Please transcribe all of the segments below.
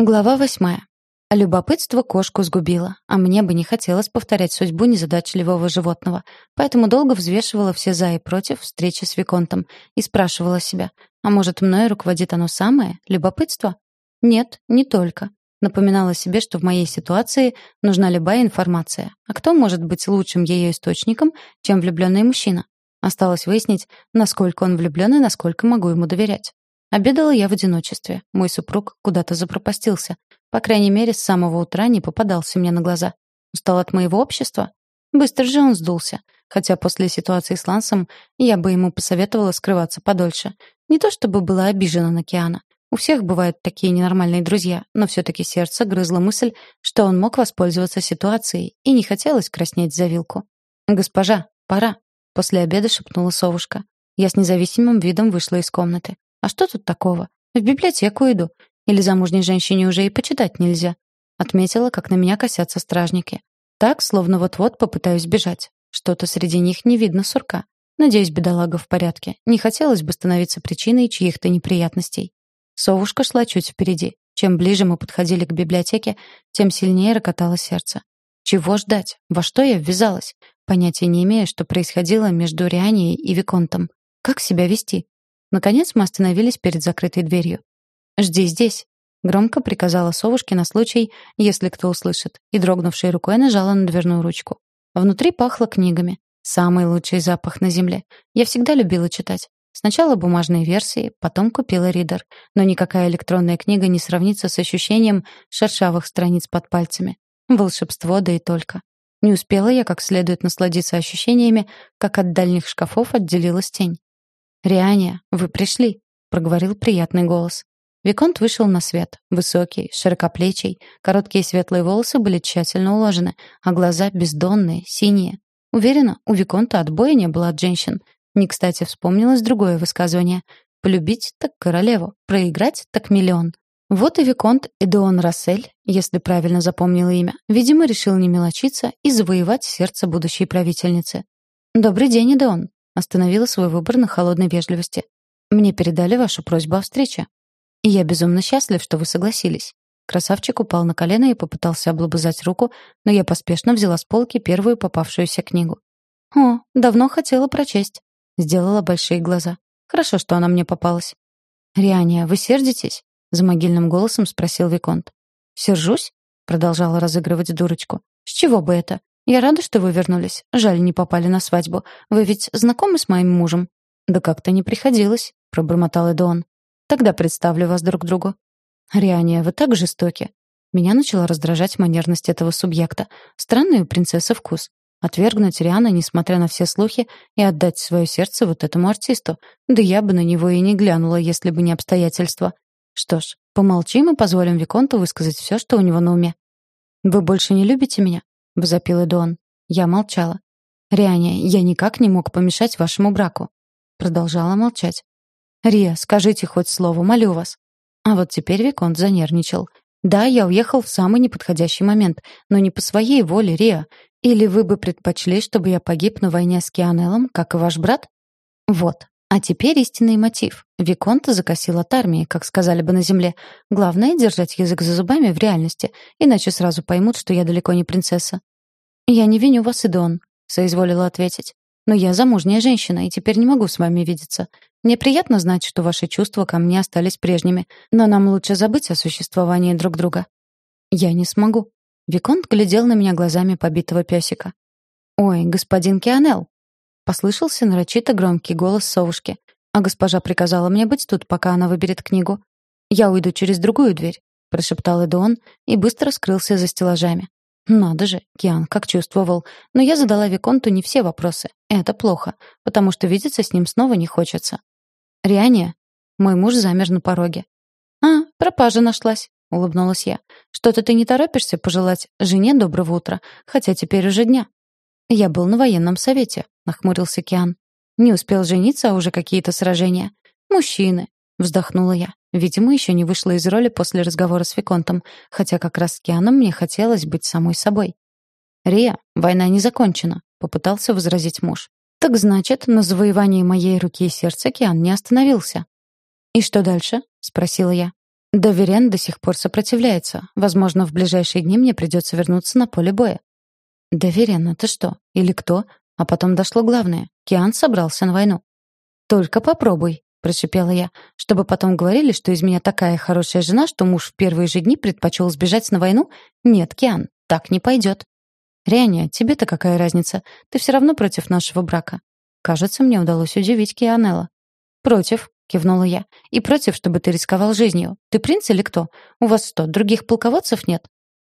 Глава восьмая. Любопытство кошку сгубило, а мне бы не хотелось повторять судьбу незадачливого животного, поэтому долго взвешивала все «за» и «против» встречи с Виконтом и спрашивала себя, а может, мною руководит оно самое, любопытство? Нет, не только. Напоминала себе, что в моей ситуации нужна любая информация, а кто может быть лучшим ее источником, чем влюбленный мужчина? Осталось выяснить, насколько он влюблен и насколько могу ему доверять. Обедала я в одиночестве. Мой супруг куда-то запропастился. По крайней мере, с самого утра не попадался мне на глаза. Устал от моего общества? Быстро же он сдулся. Хотя после ситуации с Лансом я бы ему посоветовала скрываться подольше. Не то чтобы была обижена на Киана. У всех бывают такие ненормальные друзья, но все-таки сердце грызло мысль, что он мог воспользоваться ситуацией, и не хотелось краснеть за вилку. «Госпожа, пора», — после обеда шепнула совушка. Я с независимым видом вышла из комнаты. А что тут такого? В библиотеку иду. Или замужней женщине уже и почитать нельзя. Отметила, как на меня косятся стражники. Так, словно вот-вот попытаюсь бежать. Что-то среди них не видно сурка. Надеюсь, бедолага в порядке. Не хотелось бы становиться причиной чьих-то неприятностей. Совушка шла чуть впереди. Чем ближе мы подходили к библиотеке, тем сильнее рокотало сердце. Чего ждать? Во что я ввязалась? Понятия не имея, что происходило между Рианией и Виконтом. Как себя вести? Наконец мы остановились перед закрытой дверью. «Жди здесь», — громко приказала совушке на случай, если кто услышит, и дрогнувшей рукой нажала на дверную ручку. Внутри пахло книгами. Самый лучший запах на земле. Я всегда любила читать. Сначала бумажные версии, потом купила ридер. Но никакая электронная книга не сравнится с ощущением шершавых страниц под пальцами. Волшебство, да и только. Не успела я как следует насладиться ощущениями, как от дальних шкафов отделилась тень. «Риания, вы пришли», — проговорил приятный голос. Виконт вышел на свет. Высокий, широкоплечий, короткие светлые волосы были тщательно уложены, а глаза бездонные, синие. Уверена, у Виконта отбоя не было от женщин. Не кстати вспомнилось другое высказывание. «Полюбить — так королеву, проиграть — так миллион». Вот и Виконт Эдеон Рассель, если правильно запомнила имя, видимо, решил не мелочиться и завоевать сердце будущей правительницы. «Добрый день, Эдеон», Остановила свой выбор на холодной вежливости. «Мне передали вашу просьбу о встрече. И я безумно счастлив, что вы согласились». Красавчик упал на колено и попытался облобызать руку, но я поспешно взяла с полки первую попавшуюся книгу. «О, давно хотела прочесть». Сделала большие глаза. «Хорошо, что она мне попалась». «Риания, вы сердитесь?» — за могильным голосом спросил Виконт. «Сержусь?» — продолжала разыгрывать дурочку. «С чего бы это? «Я рада, что вы вернулись. Жаль, не попали на свадьбу. Вы ведь знакомы с моим мужем?» «Да как-то не приходилось», — пробормотал Эдуон. «Тогда представлю вас друг другу». «Риания, вы так жестоки». Меня начала раздражать манерность этого субъекта. Странный у принцессы вкус. Отвергнуть Риана, несмотря на все слухи, и отдать свое сердце вот этому артисту. Да я бы на него и не глянула, если бы не обстоятельства. Что ж, помолчим и позволим Виконту высказать все, что у него на уме. «Вы больше не любите меня?» — возопил Эдуон. Я молчала. «Риане, я никак не мог помешать вашему браку». Продолжала молчать. «Рия, скажите хоть слово, молю вас». А вот теперь Виконт занервничал. «Да, я уехал в самый неподходящий момент, но не по своей воле, Рия. Или вы бы предпочли, чтобы я погиб на войне с Кианеллом, как и ваш брат?» Вот. А теперь истинный мотив. Виконт закосил от армии, как сказали бы на земле. Главное — держать язык за зубами в реальности, иначе сразу поймут, что я далеко не принцесса. «Я не виню вас, Идон», — соизволила ответить. «Но я замужняя женщина, и теперь не могу с вами видеться. Мне приятно знать, что ваши чувства ко мне остались прежними, но нам лучше забыть о существовании друг друга». «Я не смогу». Виконт глядел на меня глазами побитого песика. «Ой, господин Кианел!» Послышался нарочито громкий голос совушки. А госпожа приказала мне быть тут, пока она выберет книгу. «Я уйду через другую дверь», — прошептал Эдуон и быстро скрылся за стеллажами. Надо же, Киан как чувствовал. Но я задала Виконту не все вопросы. Это плохо, потому что видеться с ним снова не хочется. Риания, мой муж замер на пороге. «А, пропажа нашлась», — улыбнулась я. «Что-то ты не торопишься пожелать жене доброго утра, хотя теперь уже дня». «Я был на военном совете», — нахмурился Киан. «Не успел жениться, а уже какие-то сражения. Мужчины», — вздохнула я. Видимо, еще не вышла из роли после разговора с Виконтом, хотя как раз с Кианом мне хотелось быть самой собой. «Рия, война не закончена», — попытался возразить муж. «Так значит, на завоевании моей руки и сердца Киан не остановился». «И что дальше?» — спросила я. Доверен до сих пор сопротивляется. Возможно, в ближайшие дни мне придется вернуться на поле боя. Доверен, это что? Или кто? А потом дошло главное. Киан собрался на войну. «Только попробуй», — прошипела я, «чтобы потом говорили, что из меня такая хорошая жена, что муж в первые же дни предпочел сбежать на войну? Нет, Киан, так не пойдет». «Рианя, тебе-то какая разница? Ты все равно против нашего брака». Кажется, мне удалось удивить Кианелла. «Против», — кивнула я. «И против, чтобы ты рисковал жизнью. Ты принц или кто? У вас что, других полководцев нет?»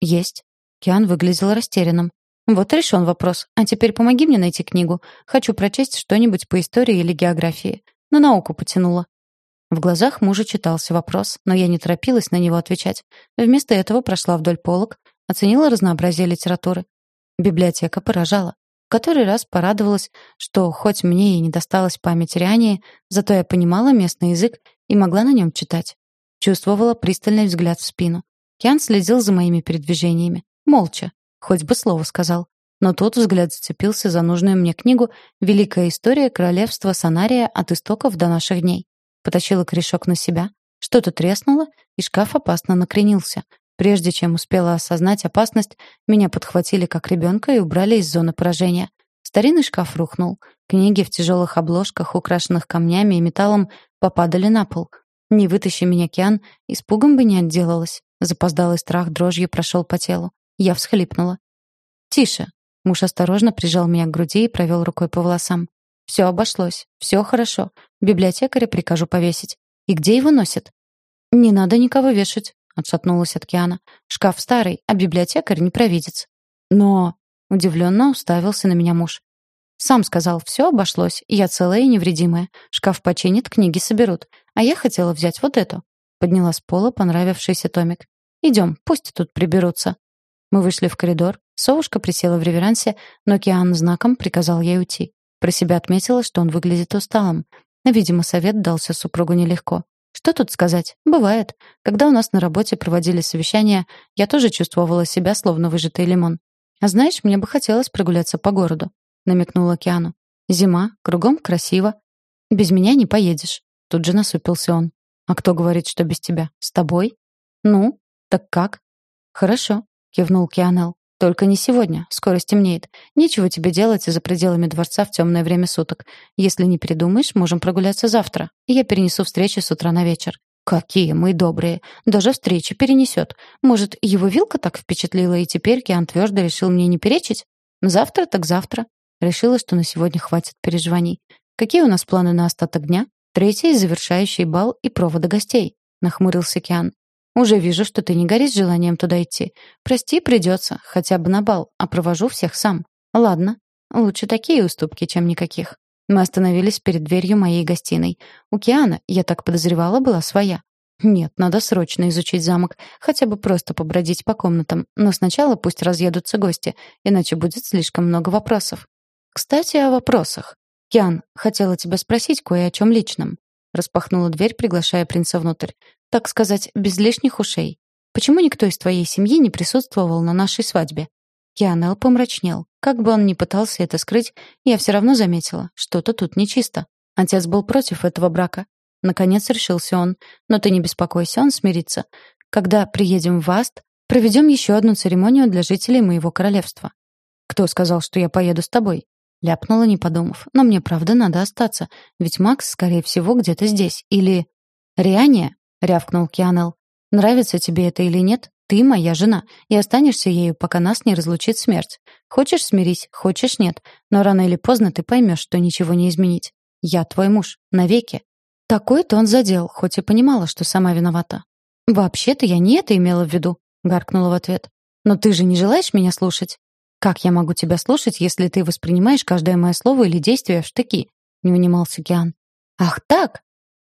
«Есть». Киан выглядел растерянным. «Вот решен вопрос. А теперь помоги мне найти книгу. Хочу прочесть что-нибудь по истории или географии. На науку потянула». В глазах мужа читался вопрос, но я не торопилась на него отвечать. Вместо этого прошла вдоль полок, оценила разнообразие литературы. Библиотека поражала. В который раз порадовалась, что хоть мне и не досталась память Риании, зато я понимала местный язык и могла на нем читать. Чувствовала пристальный взгляд в спину. Киан следил за моими передвижениями. Молча. Хоть бы слово сказал. Но тут взгляд зацепился за нужную мне книгу «Великая история королевства Санария от истоков до наших дней». Потащила корешок на себя, что-то треснуло, и шкаф опасно накренился. Прежде чем успела осознать опасность, меня подхватили как ребенка и убрали из зоны поражения. Старинный шкаф рухнул. Книги в тяжелых обложках, украшенных камнями и металлом, попадали на пол. Не вытащи меня, Киан, испугом бы не отделалась. Запоздалый страх дрожью прошел по телу. Я всхлипнула. «Тише». Муж осторожно прижал меня к груди и провел рукой по волосам. «Все обошлось. Все хорошо. Библиотекаря прикажу повесить. И где его носят?» «Не надо никого вешать», — отшатнулась от Киана. «Шкаф старый, а библиотекарь не провидец». «Но...» — удивленно уставился на меня муж. «Сам сказал, все обошлось, я целая и невредимая. Шкаф починит, книги соберут. А я хотела взять вот эту». Подняла с пола понравившийся томик. «Идем, пусть тут приберутся». Мы вышли в коридор. Совушка присела в реверансе, но Киан знаком приказал ей уйти. Про себя отметила, что он выглядит усталым. Видимо, совет дался супругу нелегко. Что тут сказать? Бывает. Когда у нас на работе проводили совещания, я тоже чувствовала себя словно выжатый лимон. А знаешь, мне бы хотелось прогуляться по городу, намекнула Киану. Зима, кругом красиво. Без меня не поедешь. Тут же насупился он. А кто говорит, что без тебя? С тобой? Ну, так как? Хорошо. — кивнул Кианел. «Только не сегодня. Скоро стемнеет. Нечего тебе делать за пределами дворца в темное время суток. Если не передумаешь, можем прогуляться завтра. Я перенесу встречу с утра на вечер». «Какие мы добрые! Даже встречи перенесет. Может, его вилка так впечатлила, и теперь Киан твердо решил мне не перечить? Завтра так завтра». Решила, что на сегодня хватит переживаний. «Какие у нас планы на остаток дня?» «Третий, завершающий бал и проводы гостей», — нахмурился Киан. Уже вижу, что ты не горишь желанием туда идти. Прости, придется, хотя бы на бал, а провожу всех сам. Ладно. Лучше такие уступки, чем никаких. Мы остановились перед дверью моей гостиной. У Киана, я так подозревала, была своя. Нет, надо срочно изучить замок, хотя бы просто побродить по комнатам. Но сначала пусть разъедутся гости, иначе будет слишком много вопросов. Кстати, о вопросах. Киан, хотела тебя спросить кое о чем личном. Распахнула дверь, приглашая принца внутрь так сказать, без лишних ушей. Почему никто из твоей семьи не присутствовал на нашей свадьбе?» Кианел помрачнел. Как бы он ни пытался это скрыть, я все равно заметила, что-то тут нечисто. Отец был против этого брака. Наконец решился он. Но ты не беспокойся, он смирится. Когда приедем в Аст, проведем еще одну церемонию для жителей моего королевства. Кто сказал, что я поеду с тобой? Ляпнула, не подумав. Но мне правда надо остаться, ведь Макс, скорее всего, где-то здесь. Или... Риания? — рявкнул Кианел. «Нравится тебе это или нет, ты моя жена, и останешься ею, пока нас не разлучит смерть. Хочешь — смирись, хочешь — нет, но рано или поздно ты поймешь, что ничего не изменить. Я твой муж, навеки». Такой-то он задел, хоть и понимала, что сама виновата. «Вообще-то я не это имела в виду», — гаркнула в ответ. «Но ты же не желаешь меня слушать?» «Как я могу тебя слушать, если ты воспринимаешь каждое мое слово или действие в штыки?» — не унимался Киан. «Ах так!»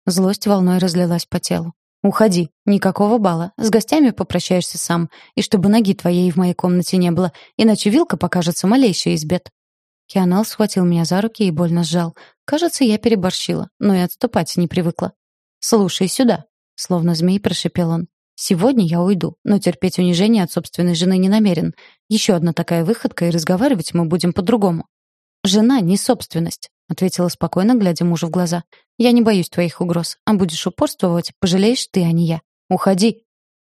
Злость волной разлилась по телу. «Уходи. Никакого бала. С гостями попрощаешься сам. И чтобы ноги твоей в моей комнате не было, иначе вилка покажется малейшей из бед». Кианал схватил меня за руки и больно сжал. Кажется, я переборщила, но и отступать не привыкла. «Слушай сюда», — словно змей прошипел он. «Сегодня я уйду, но терпеть унижение от собственной жены не намерен. Еще одна такая выходка, и разговаривать мы будем по-другому». «Жена — не собственность ответила спокойно, глядя мужу в глаза. Я не боюсь твоих угроз, а будешь упорствовать, пожалеешь ты, а не я. Уходи!»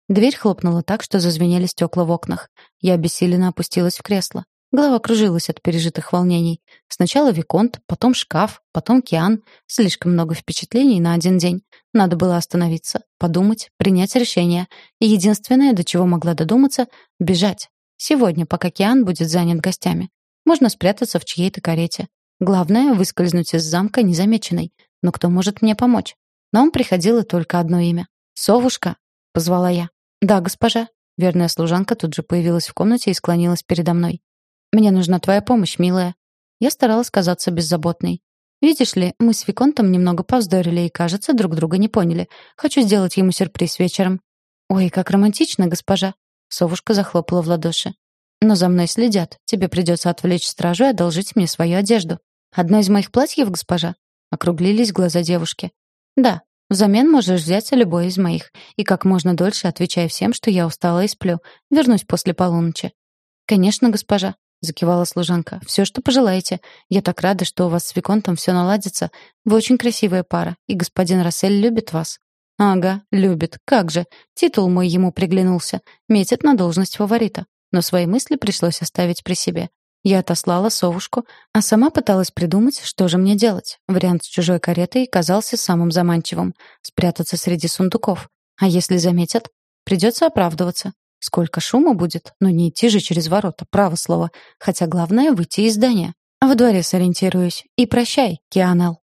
Дверь хлопнула так, что зазвенели стекла в окнах. Я обессиленно опустилась в кресло. Голова кружилась от пережитых волнений. Сначала Виконт, потом шкаф, потом Киан. Слишком много впечатлений на один день. Надо было остановиться, подумать, принять решение. И единственное, до чего могла додуматься — бежать. Сегодня, пока Киан будет занят гостями. Можно спрятаться в чьей-то карете. Главное — выскользнуть из замка незамеченной. Но кто может мне помочь? На ум приходило только одно имя. «Совушка!» — позвала я. «Да, госпожа». Верная служанка тут же появилась в комнате и склонилась передо мной. «Мне нужна твоя помощь, милая». Я старалась казаться беззаботной. «Видишь ли, мы с Виконтом немного повздорили и, кажется, друг друга не поняли. Хочу сделать ему сюрприз вечером». «Ой, как романтично, госпожа». Совушка захлопала в ладоши. «Но за мной следят. Тебе придется отвлечь стражу и одолжить мне свою одежду». «Одно из моих платьев, госпожа?» Округлились глаза девушки. «Да, взамен можешь взять любое из моих. И как можно дольше отвечай всем, что я устала и сплю. Вернусь после полуночи». «Конечно, госпожа», закивала служанка. «Все, что пожелаете. Я так рада, что у вас с Виконтом все наладится. Вы очень красивая пара, и господин Рассель любит вас». «Ага, любит. Как же. Титул мой ему приглянулся. Метит на должность фаворита. Но свои мысли пришлось оставить при себе. Я отослала совушку, а сама пыталась придумать, что же мне делать. Вариант с чужой каретой казался самым заманчивым. Спрятаться среди сундуков. А если заметят? Придется оправдываться. Сколько шума будет, но не идти же через ворота, право слово. Хотя главное — выйти из здания. Во дворе сориентируюсь. И прощай, Кианел.